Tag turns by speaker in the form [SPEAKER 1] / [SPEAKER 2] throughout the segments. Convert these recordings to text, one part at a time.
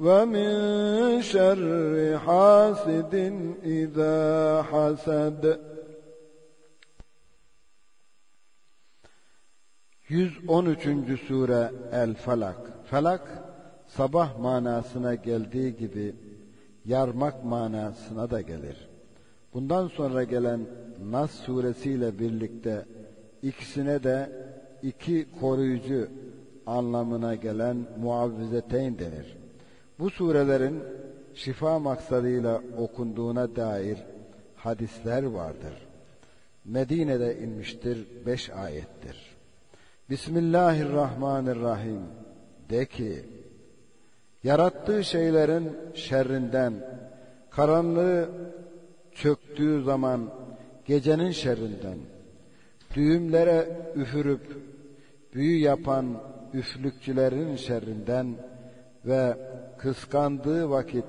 [SPEAKER 1] ومن شر حاسد إذا حسد
[SPEAKER 2] 113. sure El Falak. Falak sabah manasına geldiği gibi yarmak manasına da gelir. Bundan sonra gelen Nas suresiyle birlikte ikisine de iki koruyucu anlamına gelen muavvizeteyn denir. Bu surelerin şifa maksadıyla okunduğuna dair hadisler vardır. Medine'de inmiştir, beş ayettir. Bismillahirrahmanirrahim. De ki, yarattığı şeylerin şerrinden, karanlığı çöktüğü zaman gecenin şerrinden, düğümlere üfürüp büyü yapan üflükçülerin şerrinden ve kıskandığı vakit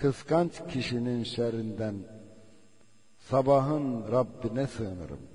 [SPEAKER 2] kıskanç kişinin şerrinden sabahın Rabbine sığınırım.